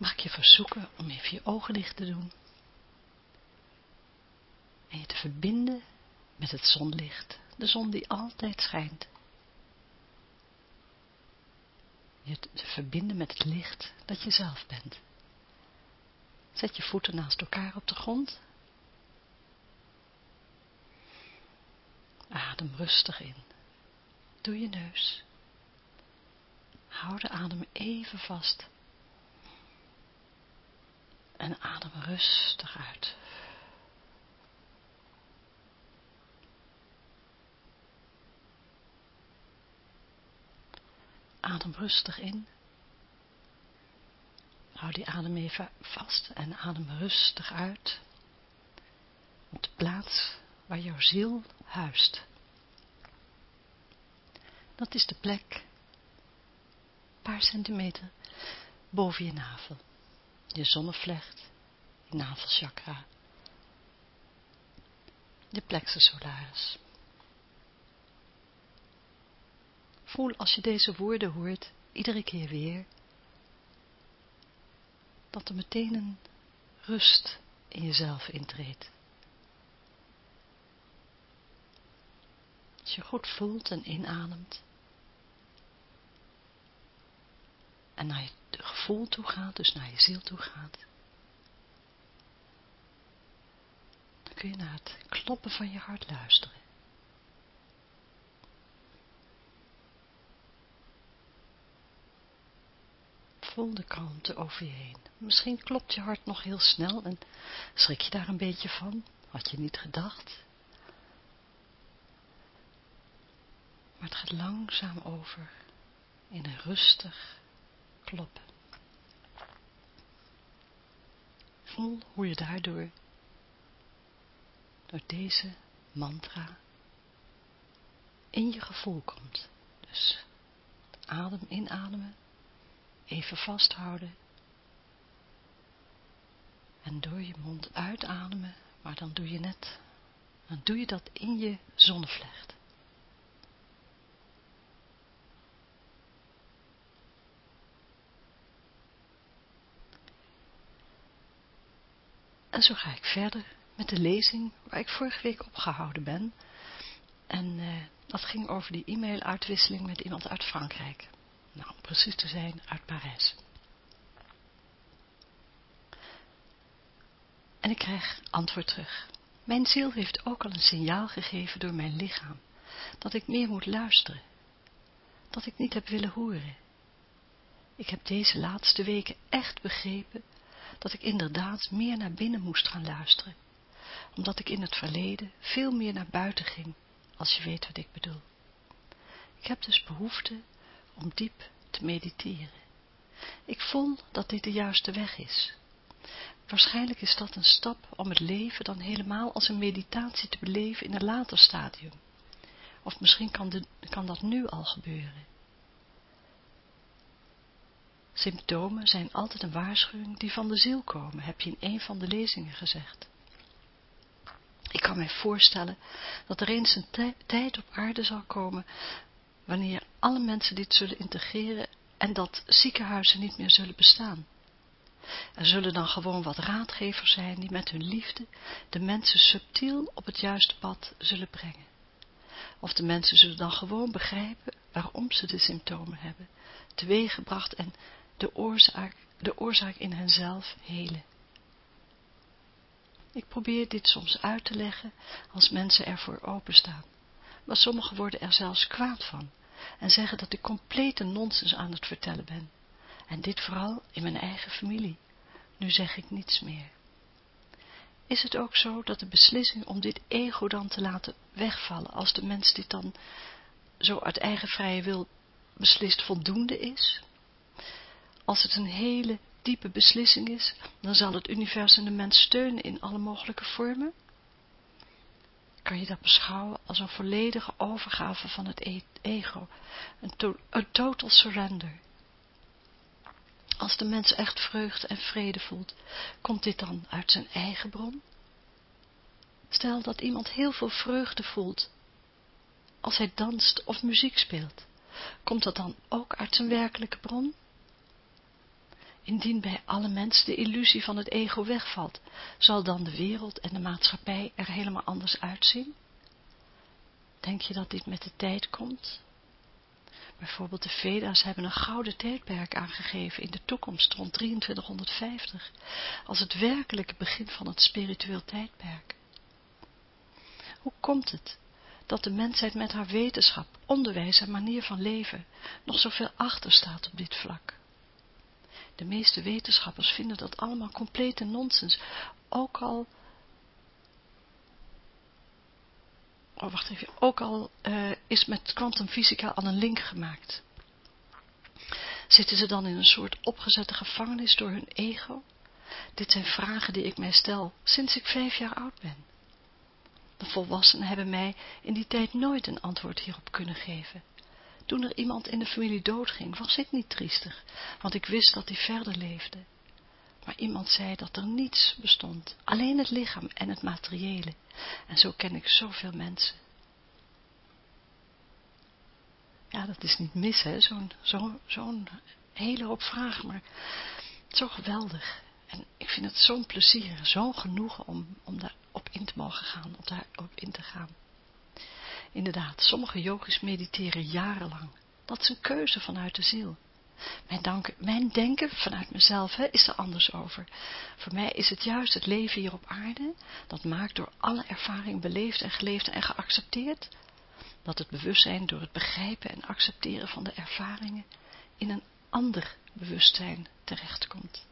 Mag ik je verzoeken om even je ogen dicht te doen. En je te verbinden met het zonlicht, de zon die altijd schijnt. Je te verbinden met het licht dat je zelf bent. Zet je voeten naast elkaar op de grond. Adem rustig in. Doe je neus. Hou de adem even vast en adem rustig uit. Adem rustig in. Hou die adem even vast en adem rustig uit. Op de plaats waar jouw ziel huist. Dat is de plek, een paar centimeter boven je navel je zonnevlecht, je navelchakra, je plexus solaris. Voel als je deze woorden hoort, iedere keer weer, dat er meteen een rust in jezelf intreedt. Als je goed voelt en inademt, en naar je gevoel toe gaat, dus naar je ziel toe gaat, dan kun je naar het kloppen van je hart luisteren. Voel de kalmte over je heen. Misschien klopt je hart nog heel snel en schrik je daar een beetje van. Had je niet gedacht. Maar het gaat langzaam over in een rustig kloppen. Voel hoe je daardoor, door deze mantra, in je gevoel komt. Dus adem inademen, even vasthouden en door je mond uitademen, maar dan doe je net, dan doe je dat in je zonnevlecht. En zo ga ik verder met de lezing waar ik vorige week opgehouden ben. En uh, dat ging over die e-mail-uitwisseling met iemand uit Frankrijk. Nou, om precies te zijn, uit Parijs. En ik krijg antwoord terug. Mijn ziel heeft ook al een signaal gegeven door mijn lichaam, dat ik meer moet luisteren, dat ik niet heb willen horen. Ik heb deze laatste weken echt begrepen dat ik inderdaad meer naar binnen moest gaan luisteren, omdat ik in het verleden veel meer naar buiten ging, als je weet wat ik bedoel. Ik heb dus behoefte om diep te mediteren. Ik voel dat dit de juiste weg is. Waarschijnlijk is dat een stap om het leven dan helemaal als een meditatie te beleven in een later stadium. Of misschien kan, kan dat nu al gebeuren. Symptomen zijn altijd een waarschuwing die van de ziel komen, heb je in een van de lezingen gezegd. Ik kan mij voorstellen dat er eens een tijd op aarde zal komen, wanneer alle mensen dit zullen integreren en dat ziekenhuizen niet meer zullen bestaan. Er zullen dan gewoon wat raadgevers zijn die met hun liefde de mensen subtiel op het juiste pad zullen brengen. Of de mensen zullen dan gewoon begrijpen waarom ze de symptomen hebben, teweeggebracht en de oorzaak, de oorzaak in henzelf helen. Ik probeer dit soms uit te leggen als mensen ervoor openstaan, maar sommigen worden er zelfs kwaad van en zeggen dat ik complete nonsens aan het vertellen ben. En dit vooral in mijn eigen familie. Nu zeg ik niets meer. Is het ook zo dat de beslissing om dit ego dan te laten wegvallen, als de mens dit dan zo uit eigen vrije wil beslist voldoende is? Als het een hele diepe beslissing is, dan zal het universum de mens steunen in alle mogelijke vormen. Kan je dat beschouwen als een volledige overgave van het e-, ego, een, een total surrender. Als de mens echt vreugde en vrede voelt, komt dit dan uit zijn eigen bron? Stel dat iemand heel veel vreugde voelt, als hij danst of muziek speelt, komt dat dan ook uit zijn werkelijke bron? Indien bij alle mensen de illusie van het ego wegvalt, zal dan de wereld en de maatschappij er helemaal anders uitzien? Denk je dat dit met de tijd komt? Bijvoorbeeld de Veda's hebben een gouden tijdperk aangegeven in de toekomst rond 2350, als het werkelijke begin van het spiritueel tijdperk. Hoe komt het dat de mensheid met haar wetenschap, onderwijs en manier van leven nog zoveel achter staat op dit vlak? De meeste wetenschappers vinden dat allemaal complete nonsens, ook al oh wacht even, ook al uh, is met kwantumfysica al een link gemaakt. Zitten ze dan in een soort opgezette gevangenis door hun ego? Dit zijn vragen die ik mij stel sinds ik vijf jaar oud ben. De volwassenen hebben mij in die tijd nooit een antwoord hierop kunnen geven. Toen er iemand in de familie doodging, was ik niet triestig, want ik wist dat hij verder leefde. Maar iemand zei dat er niets bestond, alleen het lichaam en het materiële. En zo ken ik zoveel mensen. Ja, dat is niet mis, hè, zo'n zo, zo'n hele hoop vragen, maar zo geweldig. En ik vind het zo'n plezier, zo'n genoegen om, om daarop in te mogen gaan, om daarop in te gaan. Inderdaad, sommige yogis mediteren jarenlang. Dat is een keuze vanuit de ziel. Mijn, mijn denken vanuit mezelf hè, is er anders over. Voor mij is het juist het leven hier op aarde, dat maakt door alle ervaring beleefd en geleefd en geaccepteerd, dat het bewustzijn door het begrijpen en accepteren van de ervaringen in een ander bewustzijn terechtkomt.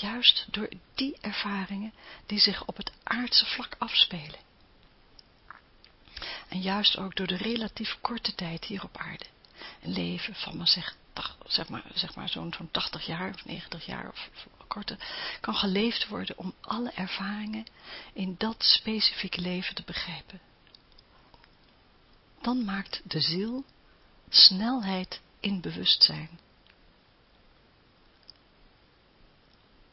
Juist door die ervaringen die zich op het aardse vlak afspelen. En juist ook door de relatief korte tijd hier op aarde. Een leven van maar zeg, zeg maar, zeg maar zo'n zo'n 80 jaar of 90 jaar of, of korter, kan geleefd worden om alle ervaringen in dat specifieke leven te begrijpen. Dan maakt de ziel snelheid in bewustzijn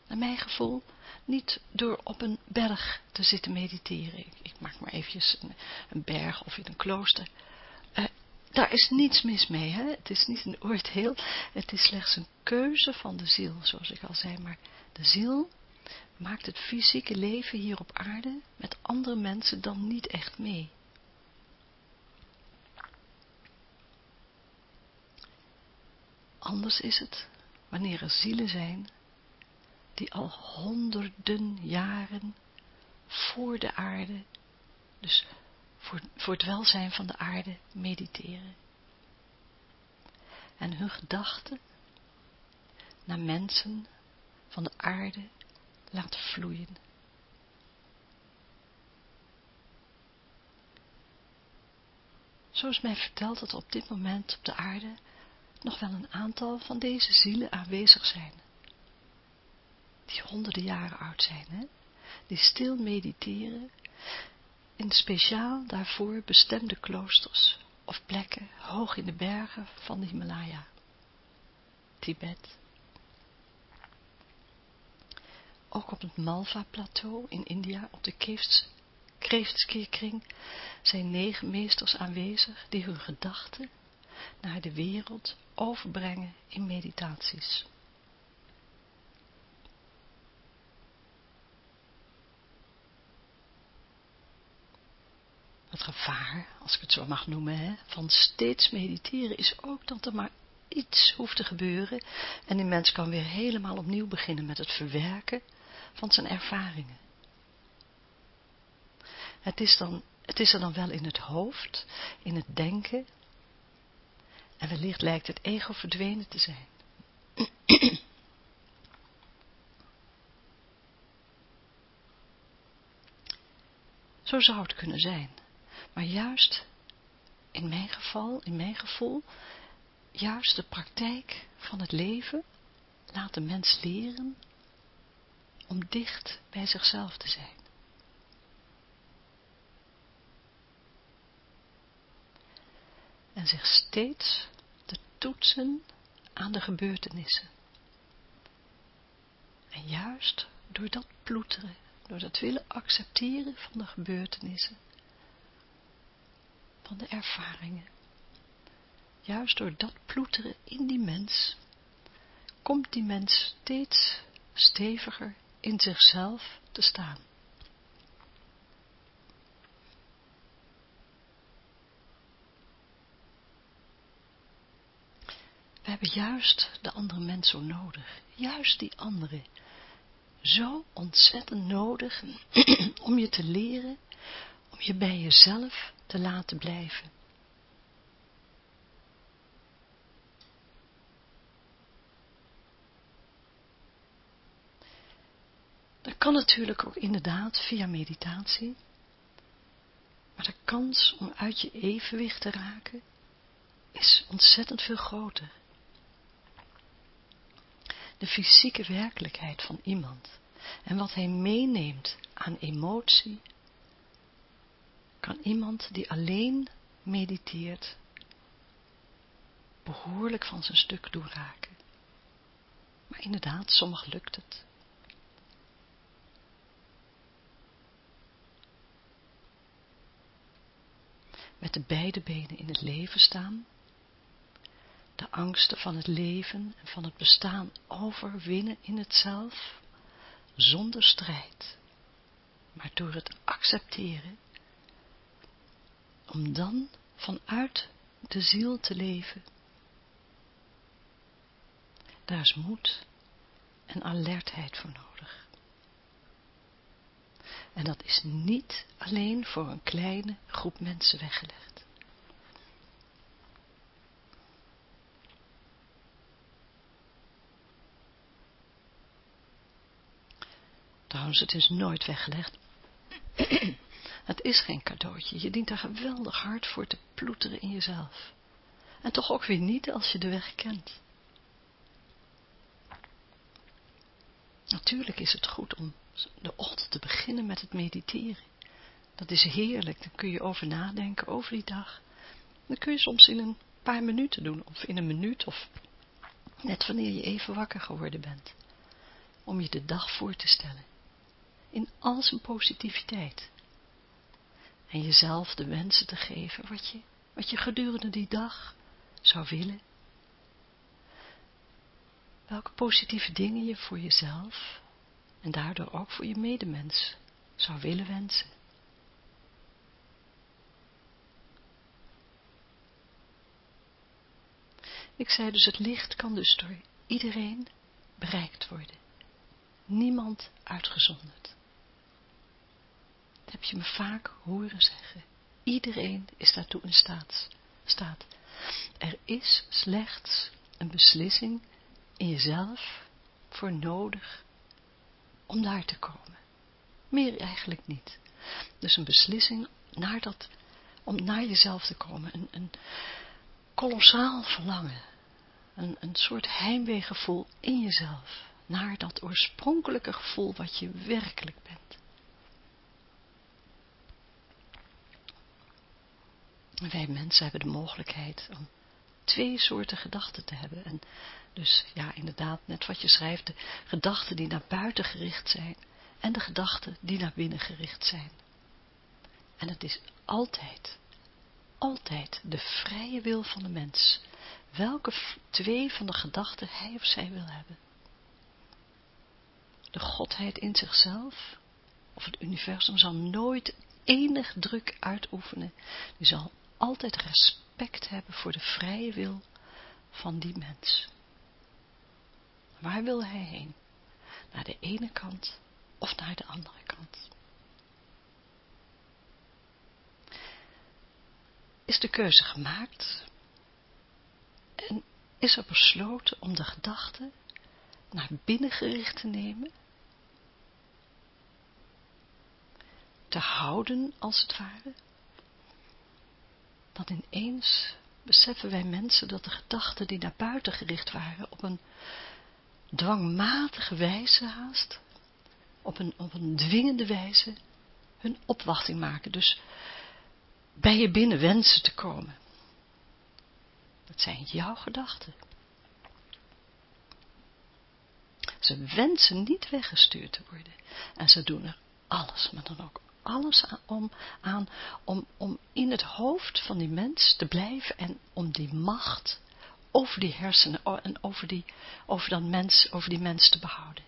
naar mijn gevoel, niet door op een berg te zitten mediteren. Ik, maak maar eventjes een, berg of in een klooster. Uh, daar is niets mis mee, hè? het is niet een oordeel, het is slechts een keuze van de ziel, zoals ik al zei, maar de ziel maakt het fysieke leven hier op aarde met andere mensen dan niet echt mee. Anders is het, wanneer er zielen zijn die al honderden jaren voor de aarde, dus voor, voor het welzijn van de aarde, mediteren. En hun gedachten naar mensen van de aarde laten vloeien. Zo is mij verteld dat op dit moment op de aarde nog wel een aantal van deze zielen aanwezig zijn die honderden jaren oud zijn, hè? die stil mediteren in speciaal daarvoor bestemde kloosters of plekken hoog in de bergen van de Himalaya, Tibet. Ook op het Malva-plateau in India, op de Kreeftskeerkring, zijn negen meesters aanwezig die hun gedachten naar de wereld overbrengen in meditaties. Het gevaar, als ik het zo mag noemen, hè, van steeds mediteren is ook dat er maar iets hoeft te gebeuren en die mens kan weer helemaal opnieuw beginnen met het verwerken van zijn ervaringen. Het is, dan, het is er dan wel in het hoofd, in het denken en wellicht lijkt het ego verdwenen te zijn. Zo zou het kunnen zijn. Maar juist in mijn geval, in mijn gevoel, juist de praktijk van het leven laat de mens leren om dicht bij zichzelf te zijn. En zich steeds te toetsen aan de gebeurtenissen. En juist door dat ploeteren, door dat willen accepteren van de gebeurtenissen, van de ervaringen, juist door dat ploeteren in die mens, komt die mens steeds steviger in zichzelf te staan. We hebben juist de andere mens zo nodig. Juist die andere. Zo ontzettend nodig om je te leren, om je bij jezelf te laten blijven. Dat kan natuurlijk ook inderdaad via meditatie, maar de kans om uit je evenwicht te raken is ontzettend veel groter. De fysieke werkelijkheid van iemand en wat hij meeneemt aan emotie, kan iemand die alleen mediteert behoorlijk van zijn stuk doorraken. Maar inderdaad, sommig lukt het. met de beide benen in het leven staan, de angsten van het leven en van het bestaan overwinnen in het zelf, zonder strijd, maar door het accepteren, om dan vanuit de ziel te leven. Daar is moed en alertheid voor nodig. En dat is niet alleen voor een kleine groep mensen weggelegd. Trouwens, het is nooit weggelegd. Het is geen cadeautje. Je dient daar geweldig hard voor te ploeteren in jezelf. En toch ook weer niet als je de weg kent. Natuurlijk is het goed om de ochtend te beginnen met het mediteren. Dat is heerlijk, dan kun je over nadenken, over die dag. Dan kun je soms in een paar minuten doen, of in een minuut, of net wanneer je even wakker geworden bent. Om je de dag voor te stellen. In al zijn positiviteit. En jezelf de wensen te geven wat je, wat je gedurende die dag zou willen. Welke positieve dingen je voor jezelf en daardoor ook voor je medemens zou willen wensen. Ik zei dus, het licht kan dus door iedereen bereikt worden. Niemand uitgezonderd. Dat heb je me vaak horen zeggen. Iedereen is daartoe in staat. staat. Er is slechts een beslissing in jezelf voor nodig om daar te komen. Meer eigenlijk niet. Dus een beslissing naar dat, om naar jezelf te komen. Een, een kolossaal verlangen. Een, een soort heimweegevoel in jezelf. Naar dat oorspronkelijke gevoel wat je werkelijk bent. Wij mensen hebben de mogelijkheid om twee soorten gedachten te hebben. En dus ja, inderdaad, net wat je schrijft, de gedachten die naar buiten gericht zijn en de gedachten die naar binnen gericht zijn. En het is altijd, altijd de vrije wil van de mens, welke twee van de gedachten hij of zij wil hebben. De godheid in zichzelf, of het universum, zal nooit enig druk uitoefenen. Die zal altijd respect hebben voor de vrije wil van die mens. Waar wil hij heen? Naar de ene kant of naar de andere kant? Is de keuze gemaakt en is er besloten om de gedachte naar binnen gericht te nemen? Te houden als het ware? Dan ineens beseffen wij mensen dat de gedachten die naar buiten gericht waren op een dwangmatige wijze haast, op een, op een dwingende wijze, hun opwachting maken. Dus bij je binnen wensen te komen. Dat zijn jouw gedachten. Ze wensen niet weggestuurd te worden. En ze doen er alles, maar dan ook alles om, aan om, om in het hoofd van die mens te blijven en om die macht over die hersenen en over die, over dat mens, over die mens te behouden.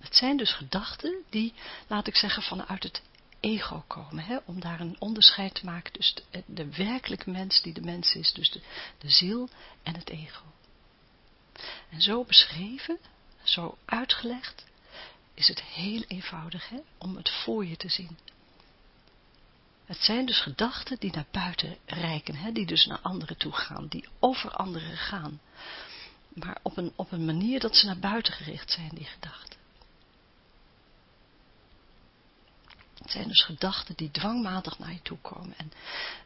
Het zijn dus gedachten die, laat ik zeggen, vanuit het ego komen, hè, om daar een onderscheid te maken tussen de, de werkelijke mens die de mens is, dus de, de ziel en het ego. En zo beschreven, zo uitgelegd, is het heel eenvoudig hè, om het voor je te zien. Het zijn dus gedachten die naar buiten reiken, hè, die dus naar anderen toe gaan, die over anderen gaan. Maar op een, op een manier dat ze naar buiten gericht zijn, die gedachten. Het zijn dus gedachten die dwangmatig naar je toe komen en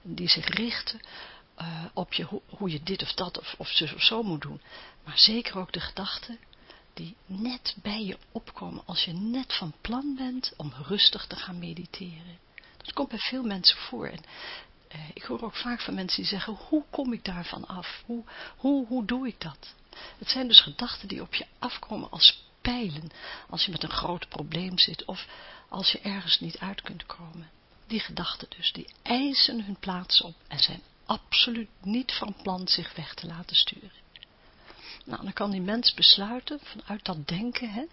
die zich richten uh, op je, hoe, je dit of dat of, of zo moet doen. Maar zeker ook de gedachten die net bij je opkomen als je net van plan bent om rustig te gaan mediteren. Dat komt bij veel mensen voor. En uh, ik hoor ook vaak van mensen die zeggen, hoe kom ik daarvan af? Hoe, hoe, hoe doe ik dat? Het zijn dus gedachten die op je afkomen als pijlen, als je met een groot probleem zit of als je ergens niet uit kunt komen. Die gedachten dus, die eisen hun plaats op en zijn absoluut niet van plan zich weg te laten sturen. Nou, dan kan die mens besluiten, vanuit dat denken, hè,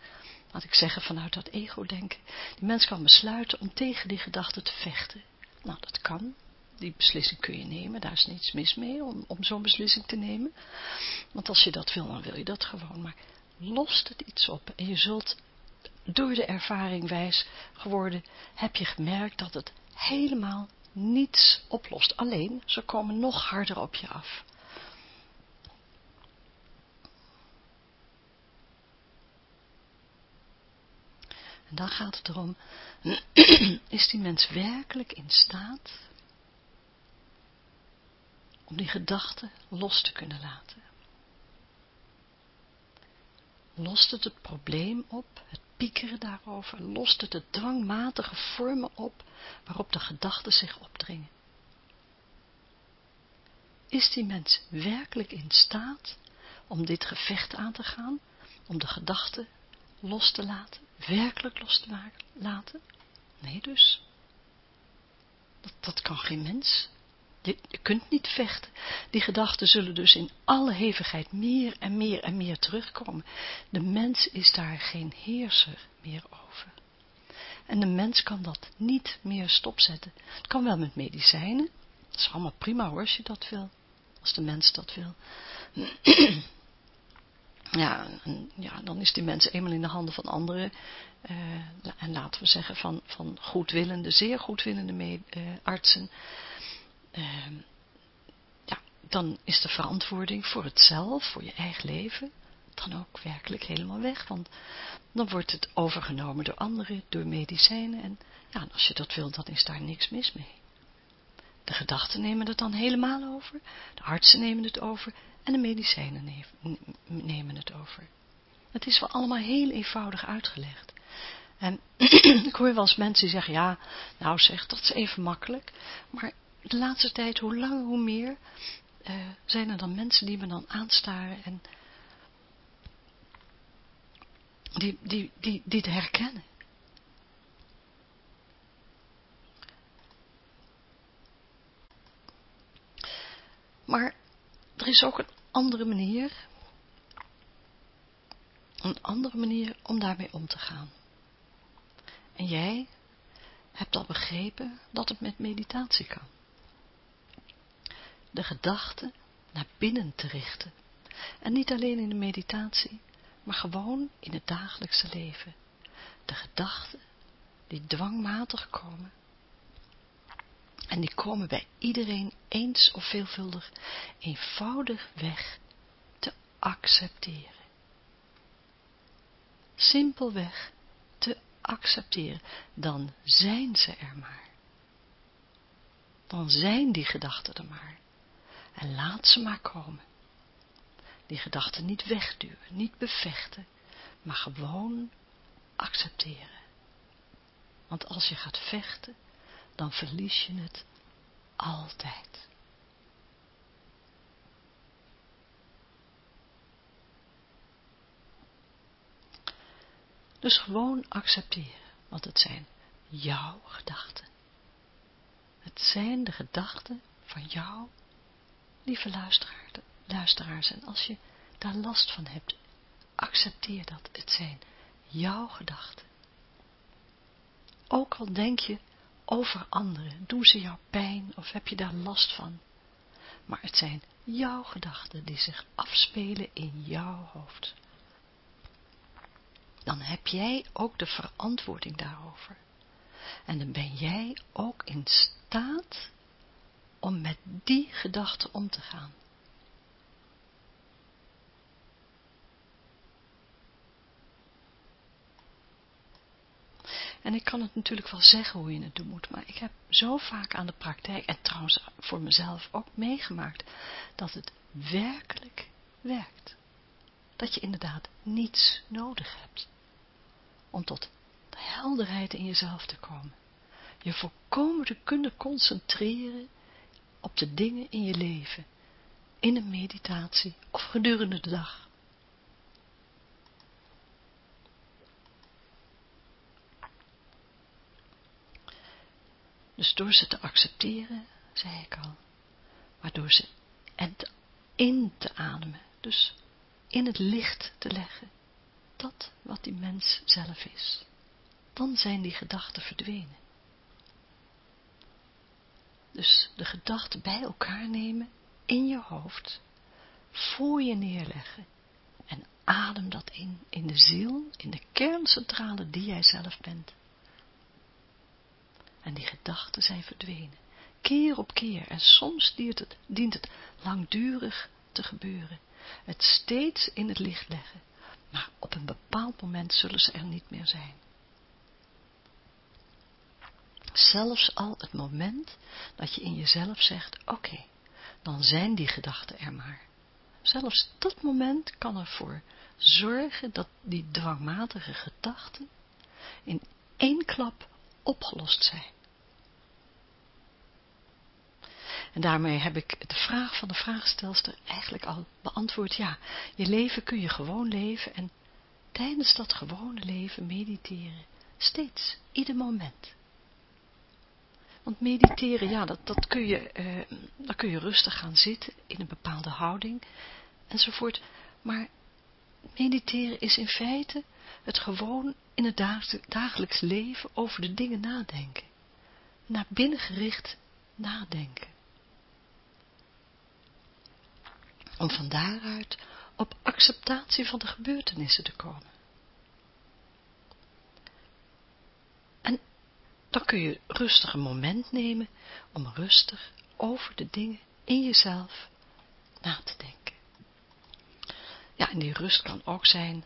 laat ik zeggen vanuit dat ego-denken, die mens kan besluiten om tegen die gedachten te vechten. Nou, dat kan, die beslissing kun je nemen, daar is niets mis mee om, om zo'n beslissing te nemen. Want als je dat wil, dan wil je dat gewoon, maar lost het iets op en je zult door de ervaring wijs geworden, heb je gemerkt dat het helemaal niets oplost. Alleen, ze komen nog harder op je af. En dan gaat het erom, is die mens werkelijk in staat om die gedachten los te kunnen laten? Lost het het probleem op, het piekeren daarover, lost het de dwangmatige vormen op waarop de gedachten zich opdringen. Is die mens werkelijk in staat om dit gevecht aan te gaan, om de gedachten los te laten, werkelijk los te maken, laten? Nee dus. Dat, dat kan geen mens. Je, je, kunt niet vechten. Die gedachten zullen dus in alle hevigheid meer en meer en meer terugkomen. De mens is daar geen heerser meer over. En de mens kan dat niet meer stopzetten. Het kan wel met medicijnen. Dat is allemaal prima hoor, als je dat wil. Als de mens dat wil. ja, en, ja, dan is die mens eenmaal in de handen van anderen. Uh, en laten we zeggen van, van goedwillende, zeer goedwillende uh, artsen uh, ja, dan is de verantwoording voor het zelf, voor je eigen leven, dan ook werkelijk helemaal weg. Want dan wordt het overgenomen door anderen, door medicijnen. En ja, als je dat wil, dan is daar niks mis mee. De gedachten nemen het dan helemaal over, de artsen nemen het over en de medicijnen nemen het over. Het is wel allemaal heel eenvoudig uitgelegd. En ik hoor wel eens mensen zeggen, ja, nou zeg, dat is even makkelijk. Maar de laatste tijd, hoe langer hoe meer, uh, zijn er dan mensen die me dan aanstaren en die, die, die, die het herkennen. Maar er is ook een andere manier, een andere manier om daarmee om te gaan. En jij hebt al begrepen dat het met meditatie kan de gedachten naar binnen te richten. En niet alleen in de meditatie, maar gewoon in het dagelijkse leven. De gedachten die dwangmatig komen. En die komen bij iedereen eens of veelvuldig eenvoudig weg te accepteren. Simpelweg te accepteren. Dan zijn ze er maar dan zijn die gedachten er maar. En laat ze maar komen. Die gedachten niet wegduwen, niet bevechten, maar gewoon accepteren. Want als je gaat vechten, dan verlies je het altijd. Dus gewoon accepteren, want het zijn jouw gedachten. Het zijn de gedachten van jou, lieve luisteraar, luisteraars. En als je daar last van hebt, accepteer dat. Het zijn jouw gedachten. Ook al denk je over anderen, doen ze jou pijn of heb je daar last van. Maar het zijn jouw gedachten die zich afspelen in jouw hoofd. Dan heb jij ook de verantwoording daarover. En dan ben jij ook in staat om met die gedachten om te gaan. En ik kan het natuurlijk wel zeggen hoe je het doen moet, maar ik heb zo vaak aan de praktijk, en trouwens voor mezelf ook meegemaakt, dat het werkelijk werkt. Dat je inderdaad niets nodig hebt om tot de helderheid in jezelf te komen. Je volkomen te kunnen concentreren op de dingen in je leven, in een meditatie of gedurende de dag. Dus door ze te accepteren, zei ik al, maar door ze en in te ademen, dus in het licht te leggen, dat wat die mens zelf is, dan zijn die gedachten verdwenen. Dus de gedachten bij elkaar nemen in je hoofd, voor je neerleggen en adem dat in, in de ziel, in de kerncentrale die jij zelf bent. En die gedachten zijn verdwenen, keer op keer, en soms dient het, dient het langdurig te gebeuren, het steeds in het licht leggen, maar op een bepaald moment zullen ze er niet meer zijn. Zelfs al het moment dat je in jezelf zegt, oké, dan zijn die gedachten er maar. Zelfs dat moment kan ervoor zorgen dat die dwangmatige gedachten in één klap opgelost zijn. En daarmee heb ik de vraag van de vraagstelster eigenlijk al beantwoord. Ja, je leven kun je gewoon leven en tijdens dat gewone leven mediteren. Steeds, ieder moment. Want mediteren, ja, dat, dat kun je, eh, dan kun je rustig gaan zitten in een bepaalde houding enzovoort. Maar mediteren is in feite het gewoon in het dagelijks leven over de dingen nadenken. Naar binnen gericht nadenken. Om van daaruit op acceptatie van de gebeurtenissen te komen. En dan kun je rustig een moment nemen om rustig over de dingen in jezelf na te denken. Ja, en die rust kan ook zijn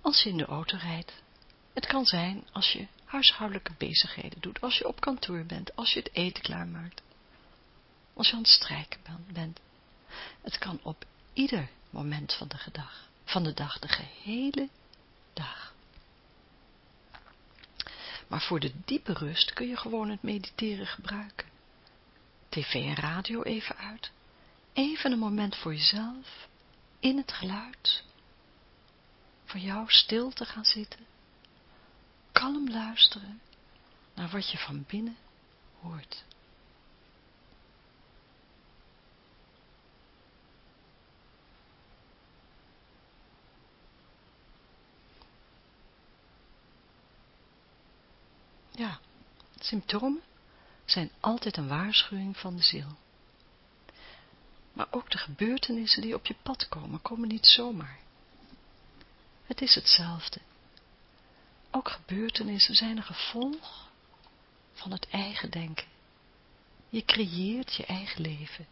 als je in de auto rijdt. Het kan zijn als je huishoudelijke bezigheden doet, als je op kantoor bent, als je het eten klaarmaakt, als je aan het strijken bent. Het kan op ieder moment van de dag, van de dag, de gehele dag. Maar voor de diepe rust kun je gewoon het mediteren gebruiken. TV en radio even uit. Even een moment voor jezelf, in het geluid. Voor jou stil te gaan zitten. Kalm luisteren naar wat je van binnen hoort. Ja, symptomen zijn altijd een waarschuwing van de ziel. Maar ook de gebeurtenissen die op je pad komen, komen niet zomaar. Het is hetzelfde. Ook gebeurtenissen zijn een gevolg van het eigen denken. Je creëert je eigen leven.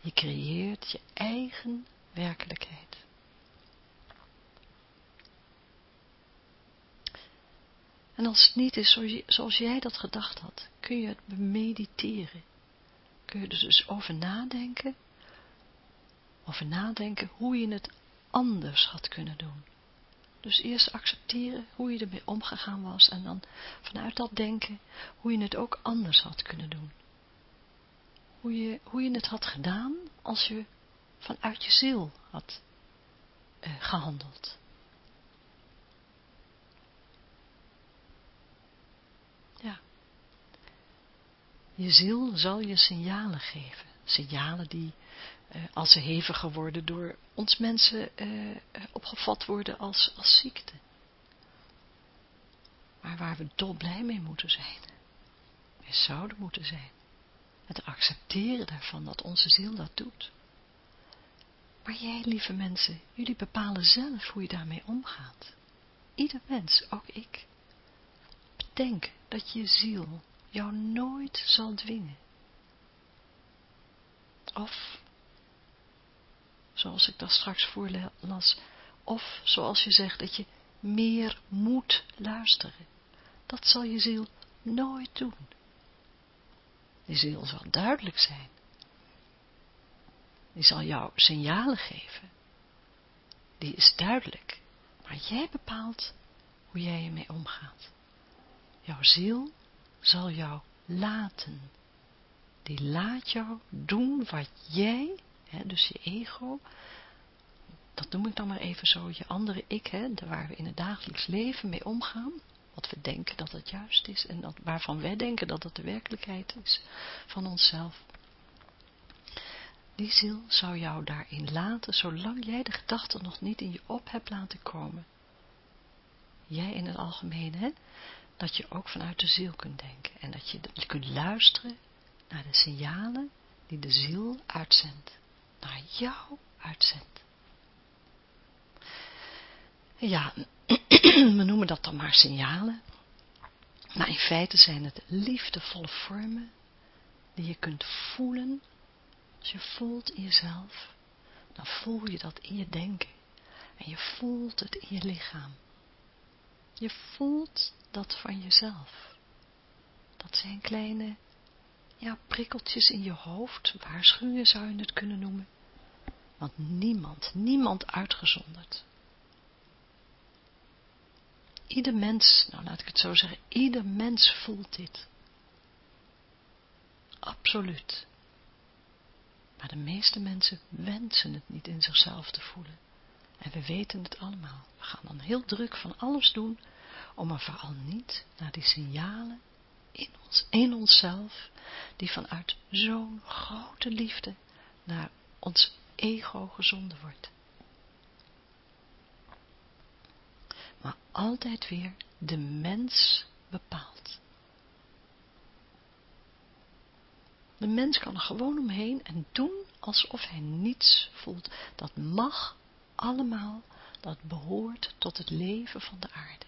Je creëert je eigen werkelijkheid. En als het niet is zoals jij dat gedacht had, kun je het bemediteren. kun je dus over nadenken, over nadenken hoe je het anders had kunnen doen. Dus eerst accepteren hoe je ermee omgegaan was en dan vanuit dat denken hoe je het ook anders had kunnen doen. Hoe je, hoe je het had gedaan als je vanuit je ziel had eh, gehandeld. Ja. Je ziel zal je signalen geven. Signalen die, eh, als ze heviger worden, door ons mensen eh, opgevat worden als, als ziekte. Maar waar we dol blij mee moeten zijn. We zouden moeten zijn. Het accepteren daarvan dat onze ziel dat doet. Maar jij, lieve mensen, jullie bepalen zelf hoe je daarmee omgaat. Ieder mens, ook ik. Bedenk dat je ziel jou nooit zal dwingen. Of, zoals ik dat straks voorlas, of zoals je zegt dat je meer moet luisteren. Dat zal je ziel nooit doen. Die ziel zal duidelijk zijn. Die zal jou signalen geven. Die is duidelijk. Maar jij bepaalt hoe jij ermee omgaat. Jouw ziel zal jou laten. Die laat jou doen wat jij, hè, dus je ego, dat noem ik dan maar even zo, je andere ik, hè, waar we in het dagelijks leven mee omgaan, wat we denken dat het juist is en dat, waarvan wij denken dat het de werkelijkheid is van onszelf. Die ziel zou jou daarin laten, zolang jij de gedachte nog niet in je op hebt laten komen. Jij in het algemeen, hè? Dat je ook vanuit de ziel kunt denken. En dat je, je kunt luisteren naar de signalen die de ziel uitzendt. Naar jou uitzendt. Ja, we noemen dat dan maar signalen. Maar in feite zijn het liefdevolle vormen die je kunt voelen als je voelt in jezelf, dan voel je dat in je denken. En je voelt het in je lichaam. Je voelt dat van jezelf. Dat zijn kleine, ja, prikkeltjes in je hoofd, waarschuwingen zou je het kunnen noemen. Want niemand, niemand uitgezonderd. Ieder mens, nou laat ik het zo zeggen, ieder mens voelt dit. Absoluut. Maar de meeste mensen wensen het niet in zichzelf te voelen. En we weten het allemaal. We gaan dan heel druk van alles doen, om er vooral niet naar die signalen in, ons, in onszelf, die vanuit zo'n grote liefde naar ons ego gezonden wordt. Maar altijd weer de mens bepaalt. De mens kan er gewoon omheen en doen alsof hij niets voelt. Dat mag allemaal, dat behoort tot het leven van de aarde.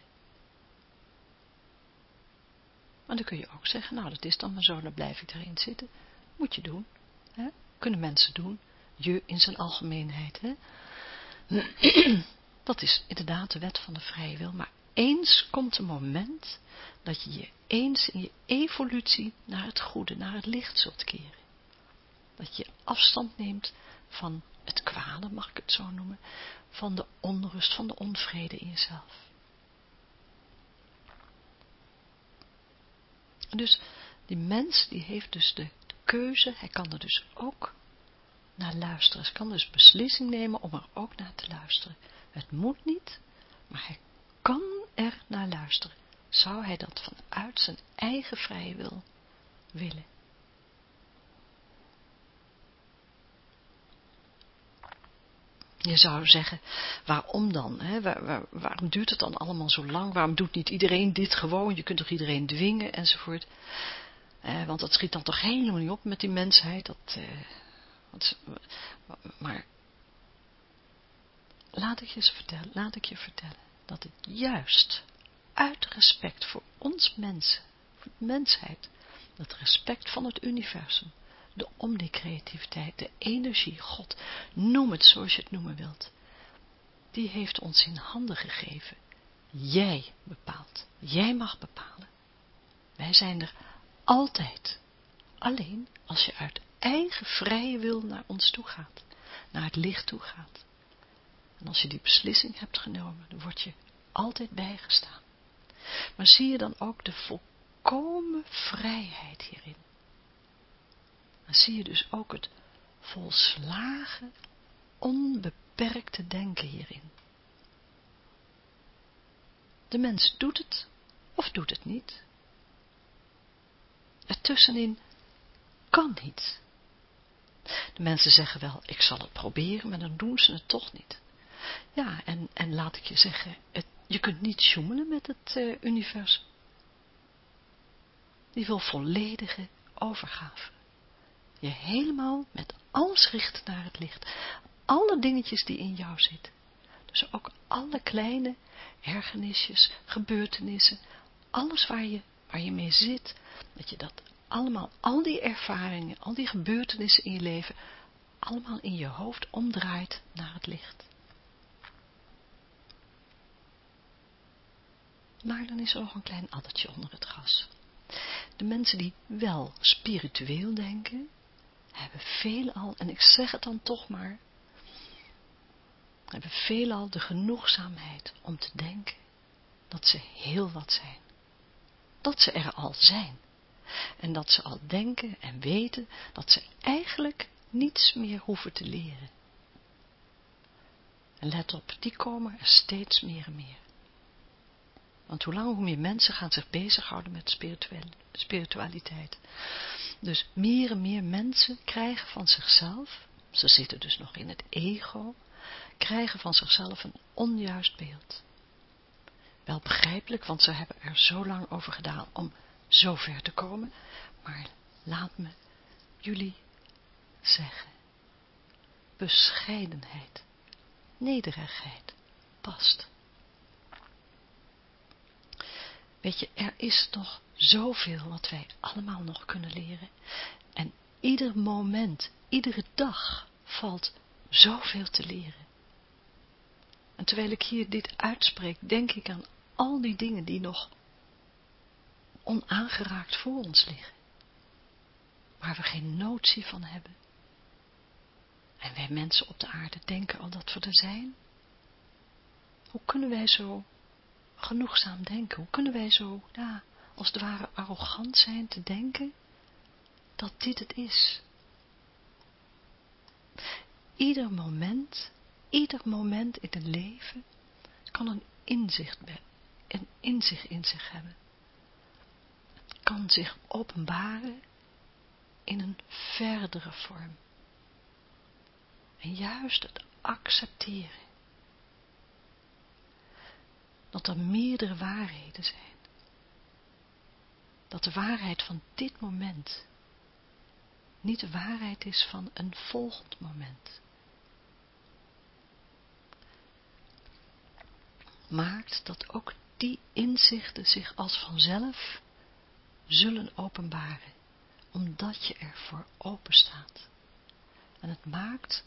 Maar dan kun je ook zeggen, nou dat is dan maar zo, dan blijf ik erin zitten. Moet je doen. Hè? Kunnen mensen doen. Je in zijn algemeenheid. Hè? Dat is inderdaad de wet van de vrije wil. Maar eens komt een moment dat je je eens in je evolutie naar het goede, naar het licht zult keren. Dat je afstand neemt van het kwade, mag ik het zo noemen, van de onrust, van de onvrede in jezelf. Dus die mens, die heeft dus de keuze, hij kan er dus ook naar luisteren. Hij kan dus beslissing nemen om er ook naar te luisteren. Het moet niet, maar hij kan er naar luisteren. Zou hij dat vanuit zijn eigen vrije wil willen? Je zou zeggen, waarom dan? Hè? waarom duurt het dan allemaal zo lang? Waarom doet niet iedereen dit gewoon? Je kunt toch iedereen dwingen enzovoort? Eh, want dat schiet dan toch helemaal niet op met die mensheid. Dat, eh, maar laat ik je vertellen, laat ik je vertellen dat het juist uit respect voor ons mensen, voor de mensheid, het respect van het universum, de omnicreativiteit, de energie, God, noem het zoals je het noemen wilt, die heeft ons in handen gegeven. Jij bepaalt, jij mag bepalen. Wij zijn er altijd, alleen als je uit eigen vrije wil naar ons toe gaat, naar het licht toe gaat. En als je die beslissing hebt genomen, dan word je altijd bijgestaan. Maar zie je dan ook de volkomen vrijheid hierin. Dan zie je dus ook het volslagen, onbeperkte denken hierin. De mens doet het of doet het niet. Ertussenin kan niet. De mensen zeggen wel, ik zal het proberen, maar dan doen ze het toch niet. Ja, en, en laat ik je zeggen, je kunt niet sjoemelen met het uh, universum. Die wil volledige overgave. Je helemaal met alles richten naar het licht. Alle dingetjes die in jou zitten. Dus ook alle kleine ergernisjes, gebeurtenissen, alles waar je, waar je mee zit, dat je dat allemaal, al die ervaringen, al die gebeurtenissen in je leven, allemaal in je hoofd omdraait naar het licht. Maar dan is er nog een klein addertje onder het gras. De mensen die wel spiritueel denken, hebben veelal, en ik zeg het dan toch maar, hebben veelal de genoegzaamheid om te denken dat ze heel wat zijn. Dat ze er al zijn. En dat ze al denken en weten dat ze eigenlijk niets meer hoeven te leren. En let op, die komen er steeds meer en meer. Want hoe langer hoe meer mensen gaan zich bezighouden met spiritualiteit. Dus meer en meer mensen krijgen van zichzelf, ze zitten dus nog in het ego, krijgen van zichzelf een onjuist beeld. Wel begrijpelijk, want ze hebben er zo lang over gedaan om zo ver te komen, maar laat me jullie zeggen, bescheidenheid, nederigheid past. Weet je, er is nog zoveel wat wij allemaal nog kunnen leren. En ieder moment, iedere dag valt zoveel te leren. En terwijl ik hier dit uitspreek, denk ik aan al die dingen die nog onaangeraakt voor ons liggen. Waar we geen notie van hebben. En wij mensen op de aarde denken al dat we er zijn. Hoe kunnen wij zo genoegzaam denken? Hoe kunnen wij zo, ja, als het ware arrogant zijn te denken dat dit het is? Ieder moment, ieder moment in het leven kan een inzicht, een inzicht in zich hebben. Het kan zich openbaren in een verdere vorm. En juist het accepteren dat er meerdere waarheden zijn. Dat de waarheid van dit moment niet de waarheid is van een volgend moment. Maakt dat ook die inzichten zich als vanzelf zullen openbaren, omdat je ervoor open staat. En het maakt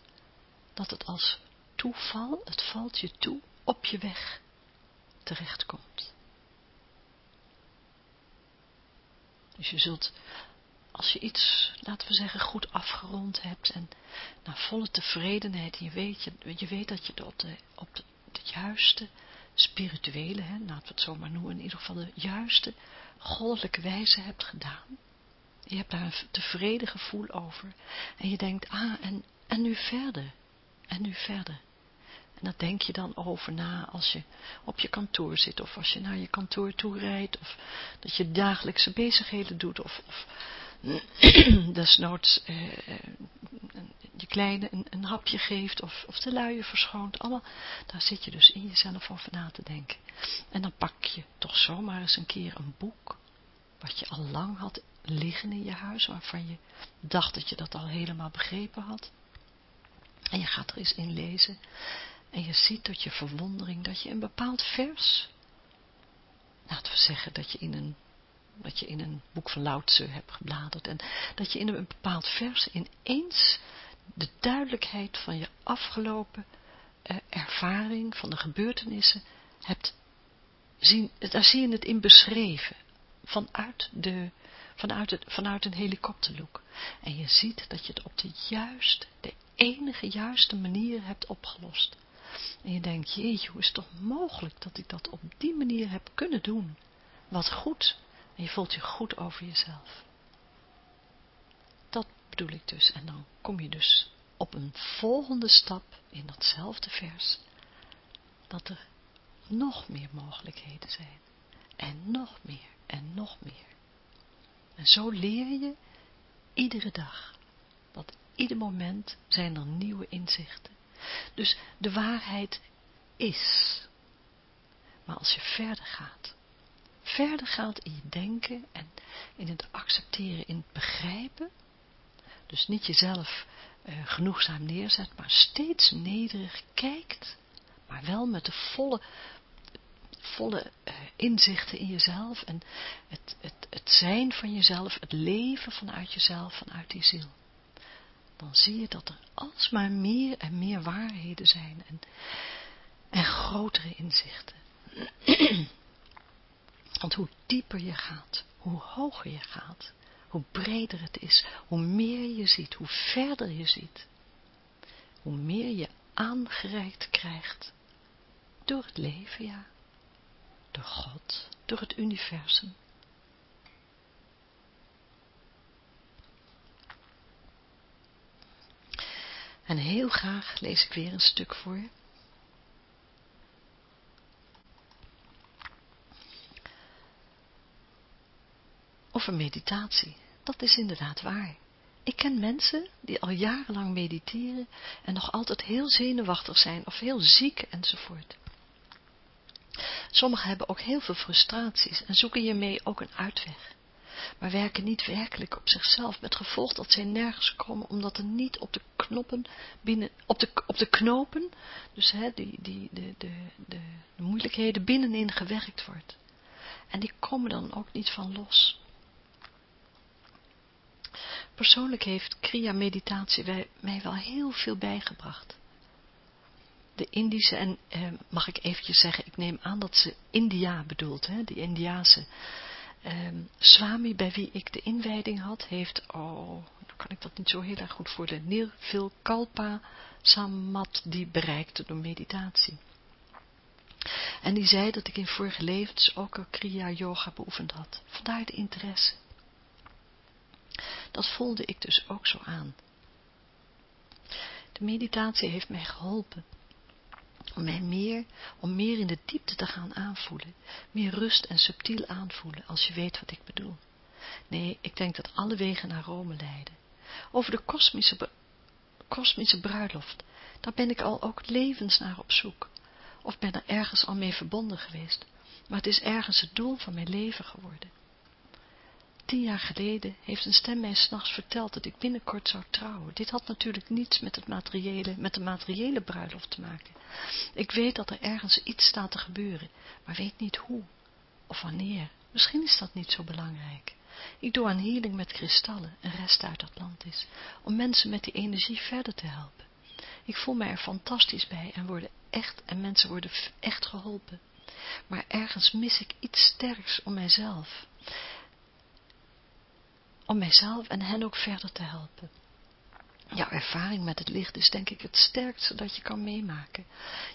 dat het als toeval, het valt je toe op je weg terechtkomt. Dus je zult, als je iets, laten we zeggen, goed afgerond hebt en naar volle tevredenheid, je weet, je, je weet dat je op, de, op de, juiste spirituele, hè, laten we het zo maar noemen, in ieder geval de juiste goddelijke wijze hebt gedaan. Je hebt daar een tevreden gevoel over. En je denkt, ah, en, en nu verder. En nu verder. En daar denk je dan over na als je op je kantoor zit, of als je naar je kantoor toe rijdt, of dat je dagelijkse bezigheden doet, of, of desnoods eh, eh, je kleine een, hapje geeft, of, of de luien verschoont, allemaal, daar zit je dus in jezelf over na te denken. En dan pak je toch zomaar eens een keer een boek, wat je al lang had liggen in je huis, waarvan je dacht dat je dat al helemaal begrepen had. En je gaat er eens in lezen. En je ziet tot je verwondering dat je een bepaald vers, laten we zeggen dat je in een, dat je in een boek van Lao hebt gebladerd en dat je in een bepaald vers ineens de duidelijkheid van je afgelopen eh, ervaring, van de gebeurtenissen hebt zien, daar zie je het in beschreven, vanuit de, vanuit, het, vanuit een helikopterlook. En je ziet dat je het op de juiste, de enige juiste manier hebt opgelost. En je denkt, jeetje, hoe is het toch mogelijk dat ik dat op die manier heb kunnen doen? Wat goed. En je voelt je goed over jezelf. Dat bedoel ik dus. En dan kom je dus op een volgende stap in datzelfde vers. Dat er nog meer mogelijkheden zijn. En nog meer en nog meer. En zo leer je iedere dag. Dat ieder moment zijn er nieuwe inzichten. Dus de waarheid is. Maar als je verder gaat, verder gaat in je denken en in het accepteren, in het begrijpen, dus niet jezelf uh, genoegzaam neerzet, maar steeds nederig kijkt, maar wel met de volle, volle uh, inzichten in jezelf en het, het, het zijn van jezelf, het leven vanuit jezelf, vanuit die ziel dan zie je dat er alsmaar meer en meer waarheden zijn en, en grotere inzichten. Want hoe dieper je gaat, hoe hoger je gaat, hoe breder het is, hoe meer je ziet, hoe verder je ziet, hoe meer je aangereikt krijgt door het leven, ja, door God, door het universum, En heel graag lees ik weer een stuk voor je. Over meditatie. Dat is inderdaad waar. Ik ken mensen die al jarenlang mediteren en nog altijd heel zenuwachtig zijn of heel ziek enzovoort. Sommigen hebben ook heel veel frustraties en zoeken hiermee ook een uitweg maar werken niet werkelijk op zichzelf, met gevolg dat zij nergens komen, omdat er niet op de knoppen binnen, op de, op de knopen, dus hè, die, die, de, de, de, de moeilijkheden binnenin gewerkt wordt. En die komen dan ook niet van los. Persoonlijk heeft Kriya-meditatie mij wel heel veel bijgebracht. De Indische, en eh, mag ik eventjes zeggen, ik neem aan dat ze India bedoelt, hè, die Indiase Um, Swami, bij wie ik de inwijding had, heeft, oh, dan kan ik dat niet zo heel erg goed voelen, veel kalpa samadhi bereikt door meditatie. En die zei dat ik in vorige levens ook al kriya yoga beoefend had. Vandaar de interesse. Dat voelde ik dus ook zo aan. De meditatie heeft mij geholpen om mij meer, om meer in de diepte te gaan aanvoelen, meer rust en subtiel aanvoelen, als je weet wat ik bedoel. Nee, ik denk dat alle wegen naar Rome leiden. Over de kosmische, kosmische bruiloft, daar ben ik al ook levens naar op zoek, of ben er ergens al mee verbonden geweest, maar het is ergens het doel van mijn leven geworden. Tien jaar geleden heeft een stem mij s'nachts verteld dat ik binnenkort zou trouwen. Dit had natuurlijk niets met, het materiële, met de materiële bruiloft te maken. Ik weet dat er ergens iets staat te gebeuren, maar weet niet hoe of wanneer. Misschien is dat niet zo belangrijk. Ik doe aan healing met kristallen, een rest uit Atlantis, om mensen met die energie verder te helpen. Ik voel mij er fantastisch bij en, worden echt, en mensen worden echt geholpen. Maar ergens mis ik iets sterks om mijzelf om mijzelf en hen ook verder te helpen. Jouw ervaring met het licht is denk ik het sterkste dat je kan meemaken.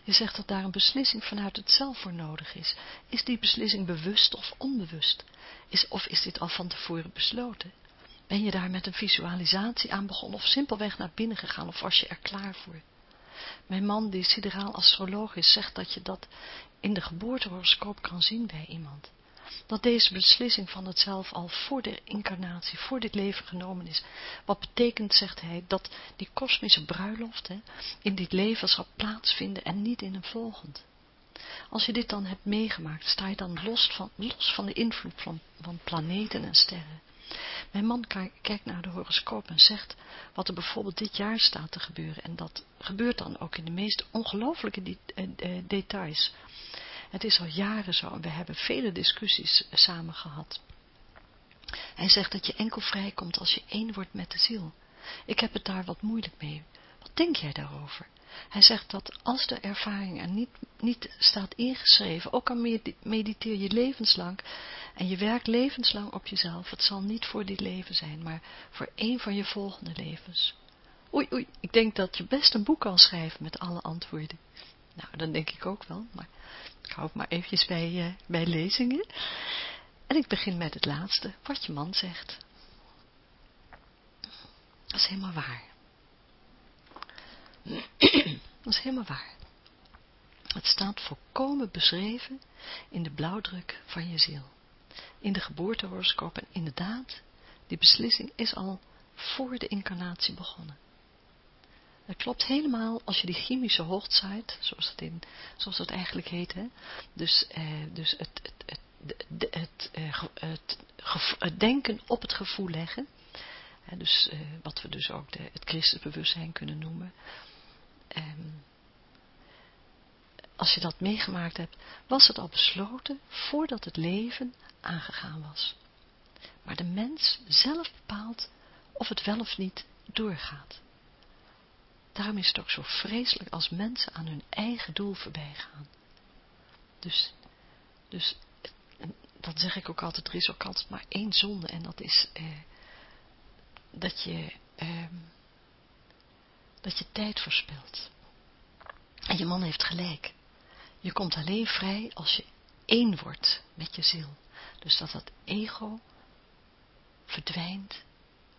Je zegt dat daar een beslissing vanuit het zelf voor nodig is. Is die beslissing bewust of onbewust? Is, of is dit al van tevoren besloten? Ben je daar met een visualisatie aan begonnen of simpelweg naar binnen gegaan of was je er klaar voor? Mijn man die sideraal astroloog is zegt dat je dat in de geboortehoroscoop kan zien bij iemand dat deze beslissing van het zelf al voor de incarnatie, voor dit leven genomen is. Wat betekent, zegt hij, dat die kosmische bruiloft hè, in dit leven zal plaatsvinden en niet in een volgend. Als je dit dan hebt meegemaakt, sta je dan los van, los van de invloed van, van planeten en sterren. Mijn man kijkt naar de horoscoop en zegt wat er bijvoorbeeld dit jaar staat te gebeuren. En dat gebeurt dan ook in de meest ongelooflijke eh, eh, details. Het is al jaren zo en we hebben vele discussies samen gehad. Hij zegt dat je enkel vrijkomt als je één wordt met de ziel. Ik heb het daar wat moeilijk mee. Wat denk jij daarover? Hij zegt dat als de ervaring er niet, niet staat ingeschreven, ook al mediteer je levenslang en je werkt levenslang op jezelf, het zal niet voor dit leven zijn, maar voor een van je volgende levens. Oei, oei, ik denk dat je best een boek kan schrijven met alle antwoorden. Nou, dan denk ik ook wel, maar ik hou het maar eventjes bij, uh, bij lezingen. En ik begin met het laatste, wat je man zegt. Dat is helemaal waar. Dat is helemaal waar. Het staat volkomen beschreven in de blauwdruk van je ziel. In de geboortehoroscoop en inderdaad, die beslissing is al voor de incarnatie begonnen. Dat klopt helemaal als je die chemische hoogtzeit, zoals het, in, zoals het eigenlijk heet, hè? dus, eh, dus het, het, het, het, eh, het, denken op het gevoel leggen, hè? dus eh, wat we dus ook de, het christenbewustzijn kunnen noemen, ehm, als je dat meegemaakt hebt, was het al besloten voordat het leven aangegaan was. Maar de mens zelf bepaalt of het wel of niet doorgaat. Daarom is het ook zo vreselijk als mensen aan hun eigen doel voorbij gaan. Dus, dus dat zeg ik ook altijd, er is ook altijd maar één zonde en dat is eh, dat je eh, dat je tijd verspilt. En je man heeft gelijk. Je komt alleen vrij als je één wordt met je ziel. Dus dat dat ego verdwijnt,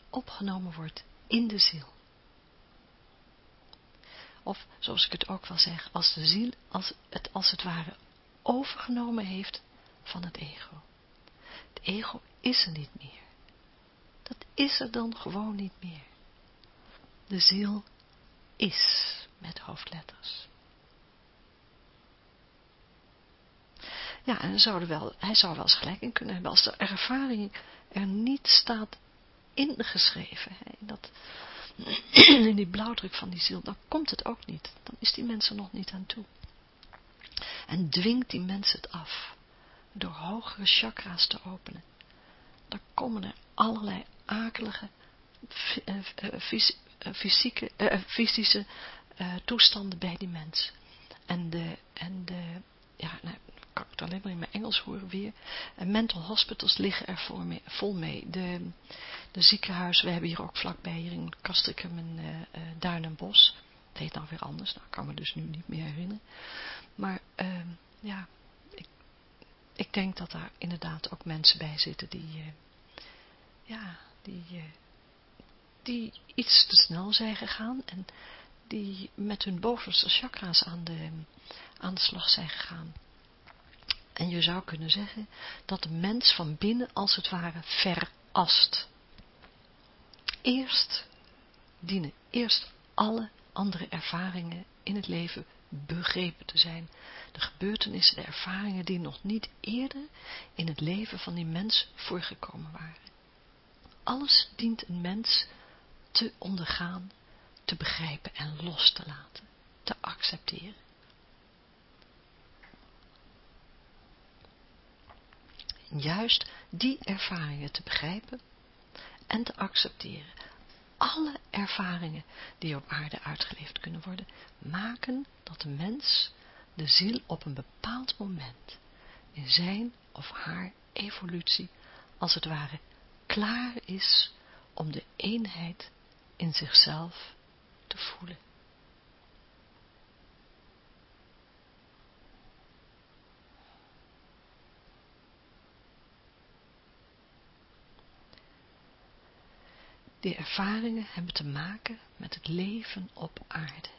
opgenomen wordt in de ziel. Of, zoals ik het ook wel zeg, als de ziel als het als het ware overgenomen heeft van het ego. Het ego is er niet meer. Dat is er dan gewoon niet meer. De ziel is met hoofdletters. Ja, en zou wel, hij zou wel eens gelijk in kunnen hebben als de ervaring er niet staat ingeschreven. Dat, in die blauwdruk van die ziel, dan komt het ook niet. Dan is die mens er nog niet aan toe. En dwingt die mens het af. Door hogere chakra's te openen. Dan komen er allerlei akelige eh, eh, eh, fysieke, fysische toestanden bij die mens. En de, en de ja, nou, kan ik het alleen maar in mijn Engels horen weer. En mental hospitals liggen er mee. Vol mee. De, de ziekenhuizen, we hebben hier ook vlakbij, hier in Kastrikum en uh, uh, Duin en Bos. Het heet nou weer anders, nou kan me dus nu niet meer herinneren. Maar uh, ja, ik, ik denk dat daar inderdaad ook mensen bij zitten die, ja, die, die iets te snel zijn gegaan en die met hun bovenste chakra's aan de, aan de slag zijn gegaan. En je zou kunnen zeggen dat de mens van binnen als het ware verast. Eerst dienen eerst alle andere ervaringen in het leven begrepen te zijn. De gebeurtenissen, de ervaringen die nog niet eerder in het leven van die mens voorgekomen waren. Alles dient een mens te ondergaan, te begrijpen en los te laten, te accepteren. Juist die ervaringen te begrijpen en te accepteren. Alle ervaringen die op aarde uitgeleefd kunnen worden, maken dat de mens, de ziel op een bepaald moment, in zijn of haar evolutie, als het ware, klaar is om de eenheid in zichzelf te voelen. Die ervaringen hebben te maken met het leven op aarde,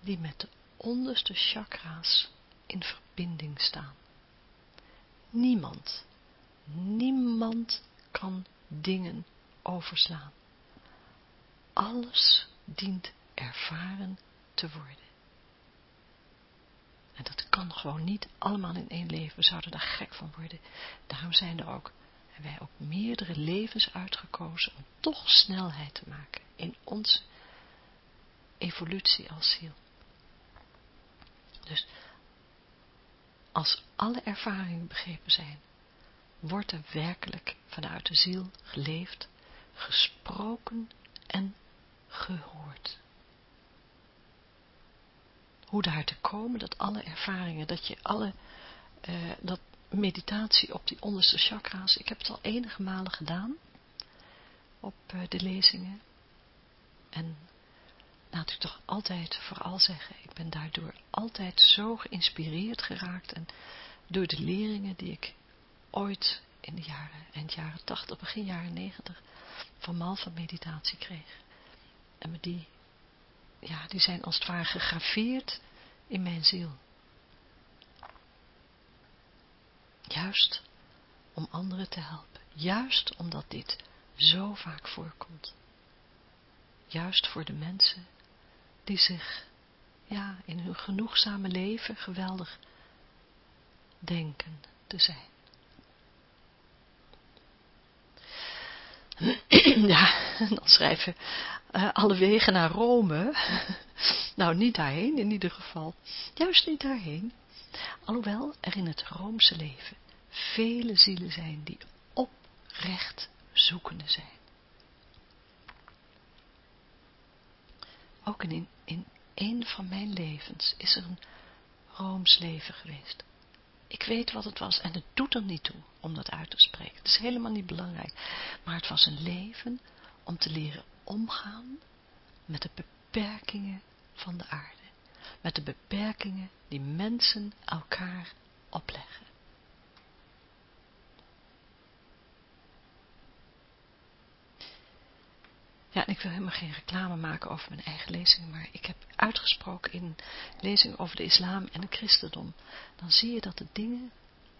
die met de onderste chakra's in verbinding staan. Niemand, niemand kan dingen overslaan. Alles dient ervaren te worden. En dat kan gewoon niet allemaal in één leven. We zouden daar gek van worden. Daarom zijn er ook hebben wij ook meerdere levens uitgekozen om toch snelheid te maken in onze evolutie als ziel. Dus als alle ervaringen begrepen zijn, wordt er werkelijk vanuit de ziel geleefd, gesproken en gehoord. hoe daar te komen, dat alle ervaringen, dat je alle, uh, dat meditatie op die onderste chakra's, ik heb het al enige malen gedaan, op uh, de lezingen, en laat ik toch altijd vooral zeggen, ik ben daardoor altijd zo geïnspireerd geraakt, en door de leringen die ik ooit in de jaren, eind jaren 80, begin jaren 90, van mal van meditatie kreeg. En die, ja, die zijn als het ware gegraveerd in mijn ziel. Juist om anderen te helpen. Juist omdat dit zo vaak voorkomt. Juist voor de mensen die zich ja, in hun genoegzame leven geweldig denken te zijn. ja, dan schrijven uh, alle wegen naar Rome. nou, niet daarheen in ieder geval. Juist niet daarheen. Alhoewel er in het Roomse leven vele zielen zijn die oprecht zoekende zijn. Ook in, in een van mijn levens is er een Rooms leven geweest. Ik weet wat het was en het doet er niet toe om dat uit te spreken. Het is helemaal niet belangrijk. Maar het was een leven om te leren omgaan met de beperkingen van de aarde. Met de beperkingen die mensen elkaar opleggen. Ja, en ik wil helemaal geen reclame maken over mijn eigen lezing, maar ik heb uitgesproken in lezing over de islam en het christendom. Dan zie je dat de dingen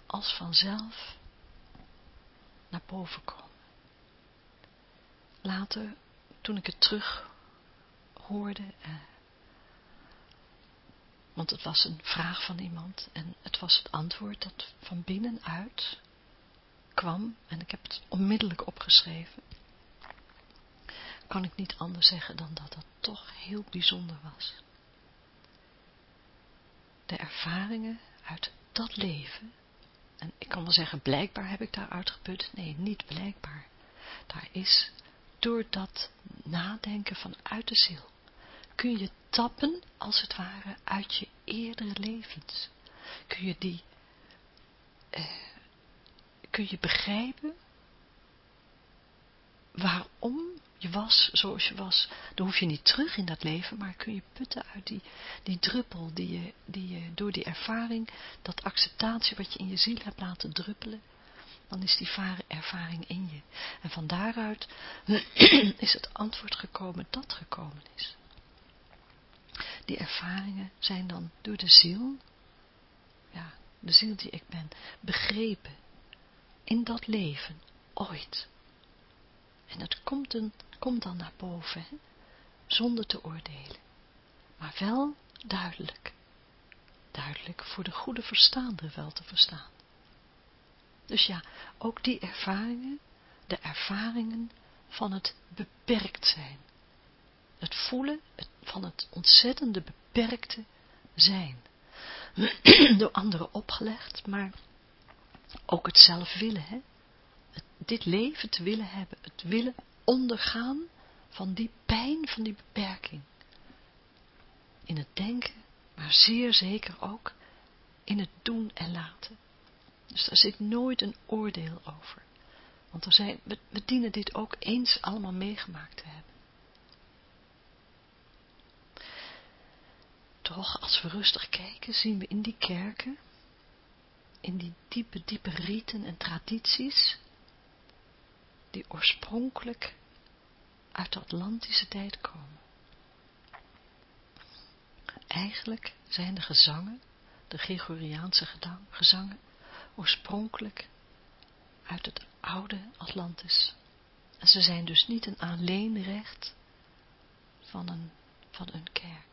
als vanzelf naar boven komen. Later, toen ik het terug hoorde, eh, want het was een vraag van iemand en het was het antwoord dat van binnenuit kwam en ik heb het onmiddellijk opgeschreven kan ik niet anders zeggen dan dat dat toch heel bijzonder was. De ervaringen uit dat leven, en ik kan wel zeggen blijkbaar heb ik daar uitgeput, nee niet blijkbaar. Daar is door dat nadenken vanuit de ziel, kun je tappen als het ware uit je eerdere levens. Kun je die, eh, kun je begrijpen waarom je was zoals je was, dan hoef je niet terug in dat leven, maar kun je putten uit die, die druppel die je, die je door die ervaring, dat acceptatie wat je in je ziel hebt laten druppelen, dan is die ervaring in je. En van daaruit is het antwoord gekomen dat gekomen is. Die ervaringen zijn dan door de ziel, ja, de ziel die ik ben, begrepen in dat leven, ooit. En het komt, komt dan naar boven, zonder te oordelen. Maar wel duidelijk. Duidelijk voor de goede verstaander wel te verstaan. Dus ja, ook die ervaringen, de ervaringen van het beperkt zijn. Het voelen van het ontzettende beperkte zijn. Door anderen opgelegd, maar ook het zelf willen, hè dit leven te willen hebben, het willen ondergaan van die pijn, van die beperking. In het denken, maar zeer zeker ook in het doen en laten. Dus daar zit nooit een oordeel over. Want er zijn, we, we dienen dit ook eens allemaal meegemaakt te hebben. Toch, als we rustig kijken, zien we in die kerken, in die diepe, diepe riten en tradities, die oorspronkelijk uit de Atlantische tijd komen. Eigenlijk zijn de gezangen, de Gregoriaanse gezangen, oorspronkelijk uit het oude Atlantis. En ze zijn dus niet een alleenrecht van een, van een kerk.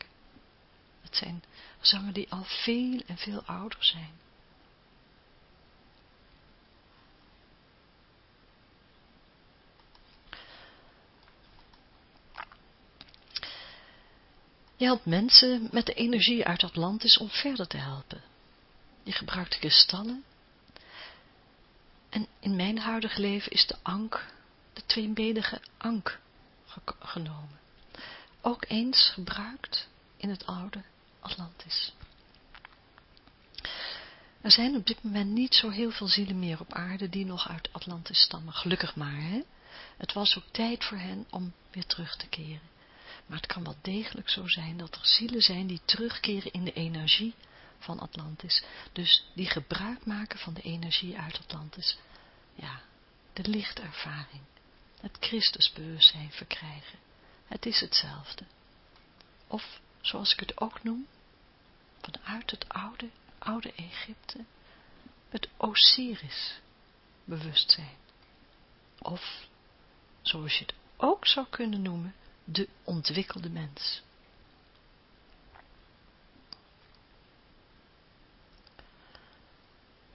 Het zijn gezangen die al veel en veel ouder zijn. Je helpt mensen met de energie uit Atlantis om verder te helpen. Je gebruikt kristallen. En in mijn huidige leven is de ank, de tweebenige ank, genomen. Ook eens gebruikt in het oude Atlantis. Er zijn op dit moment niet zo heel veel zielen meer op aarde die nog uit Atlantis stammen. Gelukkig maar, hè. Het was ook tijd voor hen om weer terug te keren. Maar het kan wel degelijk zo zijn dat er zielen zijn die terugkeren in de energie van Atlantis. Dus die gebruik maken van de energie uit Atlantis. Ja, de lichtervaring, het Christusbewustzijn verkrijgen. Het is hetzelfde. Of, zoals ik het ook noem, vanuit het oude, oude Egypte, het Osiris bewustzijn. Of, zoals je het ook zou kunnen noemen, de ontwikkelde mens.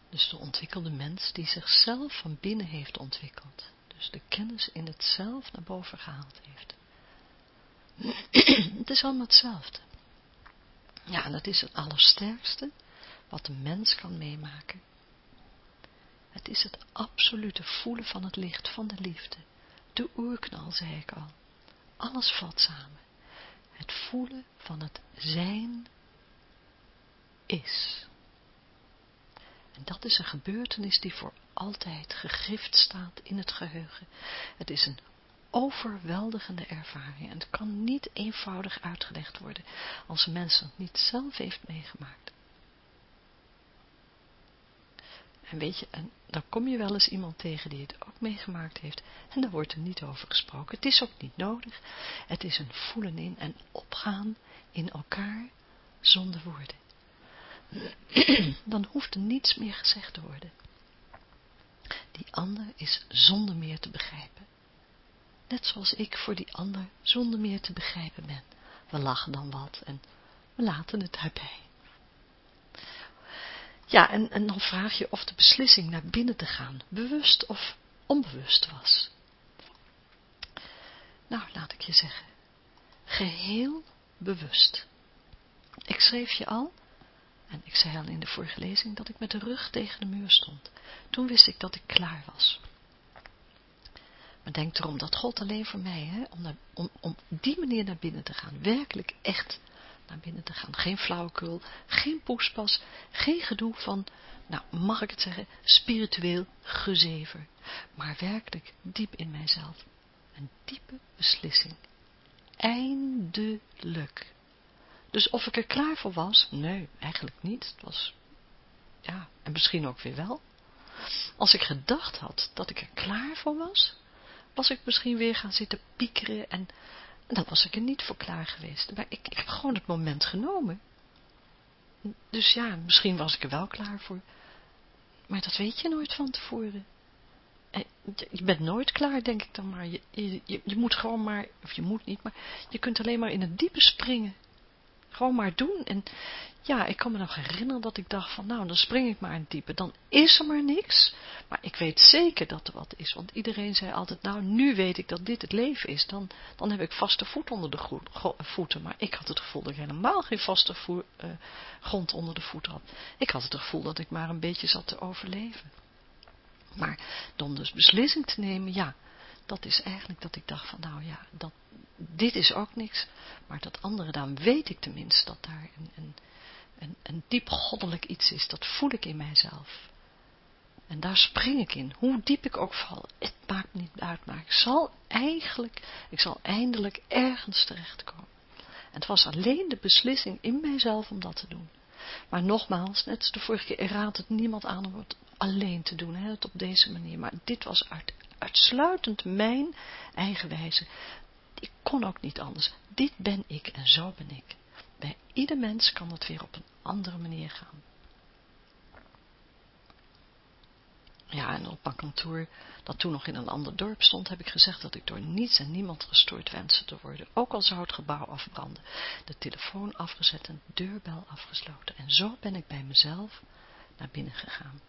Dus de ontwikkelde mens die zichzelf van binnen heeft ontwikkeld. Dus de kennis in het zelf naar boven gehaald heeft. het is allemaal hetzelfde. Ja, dat is het allersterkste wat de mens kan meemaken. Het is het absolute voelen van het licht, van de liefde. De oerknal, zei ik al. Alles valt samen. Het voelen van het zijn is. En dat is een gebeurtenis die voor altijd gegrift staat in het geheugen. Het is een overweldigende ervaring en het kan niet eenvoudig uitgelegd worden als een mens het niet zelf heeft meegemaakt. En weet je, dan kom je wel eens iemand tegen die het ook meegemaakt heeft en daar wordt er niet over gesproken. Het is ook niet nodig. Het is een voelen in en opgaan in elkaar zonder woorden. dan hoeft er niets meer gezegd te worden. Die ander is zonder meer te begrijpen. Net zoals ik voor die ander zonder meer te begrijpen ben. We lachen dan wat en we laten het daarbij. Ja, en, en dan vraag je of de beslissing naar binnen te gaan bewust of onbewust was. Nou, laat ik je zeggen, geheel bewust. Ik schreef je al en ik zei al in de vorige lezing dat ik met de rug tegen de muur stond. Toen wist ik dat ik klaar was. Maar denk erom dat God alleen voor mij, hè, om, naar, om, om die manier naar binnen te gaan, werkelijk echt naar binnen te gaan. Geen flauwekul, geen poespas, geen gedoe van, nou mag ik het zeggen, spiritueel gezever. Maar werkelijk diep in mijzelf. Een diepe beslissing. Eindelijk. Dus of ik er klaar voor was? Nee, eigenlijk niet. Het was, ja, en misschien ook weer wel. Als ik gedacht had dat ik er klaar voor was, was ik misschien weer gaan zitten piekeren en, dan was ik er niet voor klaar geweest. Maar ik, ik heb gewoon het moment genomen. Dus ja, misschien was ik er wel klaar voor. Maar dat weet je nooit van tevoren. Je bent nooit klaar, denk ik dan maar. Je, je moet gewoon maar, of je moet niet, maar je kunt alleen maar in het diepe springen. Gewoon maar doen. En ja, ik kan me nog herinneren dat ik dacht van, nou, dan spring ik maar in diepe. Dan is er maar niks. Maar ik weet zeker dat er wat is. Want iedereen zei altijd, nou, nu weet ik dat dit het leven is. Dan, dan heb ik vaste voet onder de voeten. Maar ik had het gevoel dat ik helemaal geen vaste uh, grond onder de voeten had. Ik had het gevoel dat ik maar een beetje zat te overleven. Maar dan dus beslissing te nemen, ja, dat is eigenlijk dat ik dacht van, nou ja, dat, dit is ook niks, maar dat andere, dan weet ik tenminste dat daar een, een, een, een diep goddelijk iets is, dat voel ik in mijzelf. En daar spring ik in, hoe diep ik ook val, het maakt niet uit, maar ik zal eigenlijk, ik zal eindelijk ergens terechtkomen. En het was alleen de beslissing in mijzelf om dat te doen. Maar nogmaals, net als de vorige keer, raadt het niemand aan om het alleen te doen, hè, het op deze manier. Maar dit was uit, uitsluitend mijn eigen wijze. Ik kon ook niet anders. Dit ben ik en zo ben ik. Bij ieder mens kan het weer op een andere manier gaan. Ja, en op mijn kantoor, dat toen nog in een ander dorp stond, heb ik gezegd dat ik door niets en niemand gestoord wenste te worden. Ook al zou het gebouw afbranden. De telefoon afgezet en de deurbel afgesloten. En zo ben ik bij mezelf naar binnen gegaan.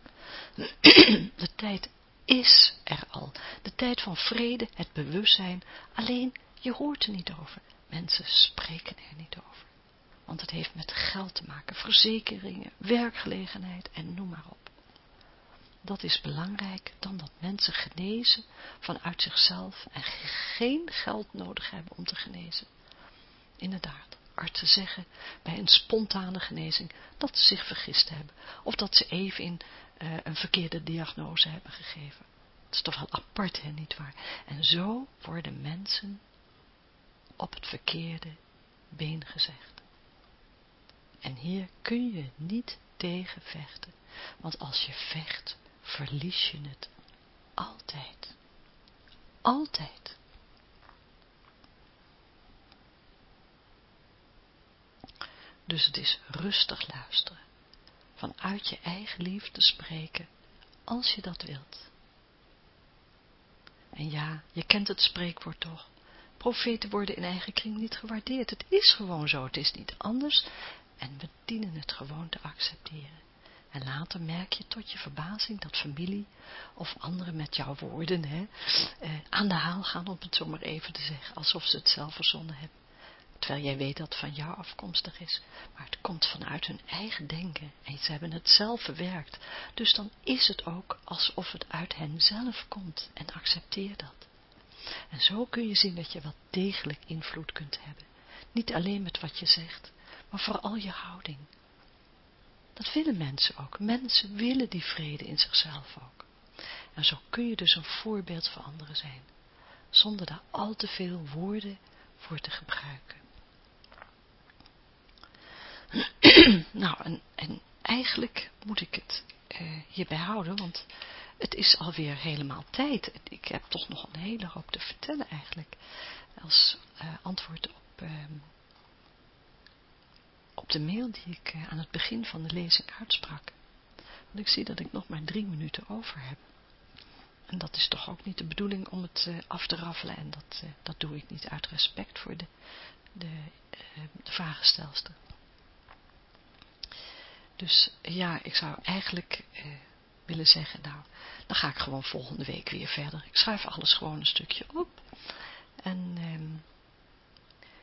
De tijd is er al. De tijd van vrede, het bewustzijn. Alleen, je hoort er niet over. Mensen spreken er niet over. Want het heeft met geld te maken, verzekeringen, werkgelegenheid en noem maar op. Dat is belangrijk dan dat mensen genezen vanuit zichzelf en geen geld nodig hebben om te genezen. Inderdaad, artsen zeggen bij een spontane genezing dat ze zich vergist hebben. Of dat ze even in uh, een verkeerde diagnose hebben gegeven. Dat is toch wel apart, hè, nietwaar? En zo worden mensen op het verkeerde been gezegd. En hier kun je niet tegen vechten, want als je vecht, verlies je het altijd. Altijd. Dus het is rustig luisteren, vanuit je eigen liefde spreken, als je dat wilt. En ja, je kent het spreekwoord toch. Profeten worden in eigen kring niet gewaardeerd. Het is gewoon zo, het is niet anders en we dienen het gewoon te accepteren. En later merk je tot je verbazing dat familie of anderen met jouw woorden hè, eh, aan de haal gaan, om het zo maar even te zeggen, alsof ze het zelf verzonnen hebben. Terwijl jij weet dat het van jou afkomstig is, maar het komt vanuit hun eigen denken en ze hebben het zelf verwerkt. Dus dan is het ook alsof het uit hen zelf komt en accepteer dat. En zo kun je zien dat je wat degelijk invloed kunt hebben. Niet alleen met wat je zegt, maar vooral je houding. Dat willen mensen ook. Mensen willen die vrede in zichzelf ook. En zo kun je dus een voorbeeld voor anderen zijn, zonder daar al te veel woorden voor te gebruiken. nou, en, en, eigenlijk moet ik het uh, hierbij houden, want het is alweer helemaal tijd. Ik heb toch nog een hele hoop te vertellen eigenlijk, als uh, antwoord op... Uh, op de mail die ik eh, aan het begin van de lezing uitsprak. Want ik zie dat ik nog maar drie minuten over heb. En dat is toch ook niet de bedoeling om het uh, af te raffelen. En dat, dat doe ik niet uit respect voor de, de, uh, de. Dus ja, ik zou eigenlijk willen zeggen, nou, dan ga ik gewoon volgende week weer verder. Ik schrijf alles gewoon een stukje op. En ehm,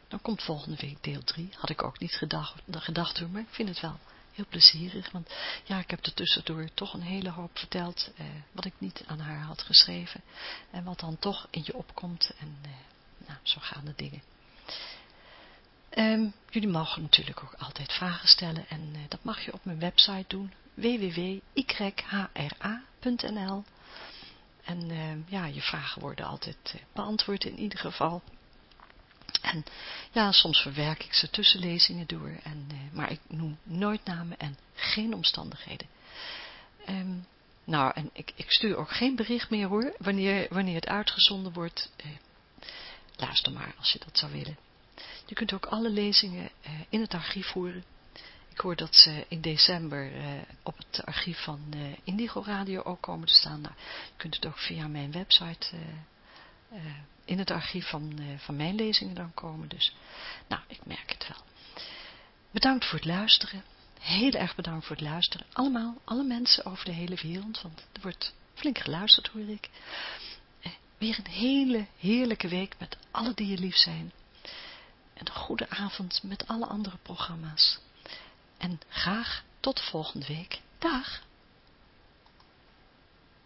dan komt volgende week deel 3. Had ik ook niet gedacht, gedacht hoor, maar ik vind het wel heel plezierig. Want ja, ik heb er tussendoor toch een hele hoop verteld eh, wat ik niet aan haar had geschreven. En wat dan toch in je opkomt. En eh, nou, zo gaan de dingen. Um, jullie mogen natuurlijk ook altijd vragen stellen. En uh, dat mag je op mijn website doen. www.yhra.nl En uh, ja, je vragen worden altijd uh, beantwoord in ieder geval. En ja, soms verwerk ik ze tussen lezingen door, en, eh, maar ik noem nooit namen en geen omstandigheden. Um, nou, en ik, ik, stuur ook geen bericht meer hoor, wanneer, wanneer het uitgezonden wordt. Eh, luister maar als je dat zou willen. Je kunt ook alle lezingen eh, in het archief voeren. Ik hoor dat ze in december eh, op het archief van eh, Indigo Radio ook komen te staan. Nou, je kunt het ook via mijn website in het archief van, van mijn lezingen dan komen. Dus, nou, ik merk het wel. Bedankt voor het luisteren. Heel erg bedankt voor het luisteren. Allemaal, alle mensen over de hele wereld, want er wordt flink geluisterd, hoor ik. Weer een hele heerlijke week met alle die je lief zijn. En een goede avond met alle andere programma's. En graag tot volgende week. Dag!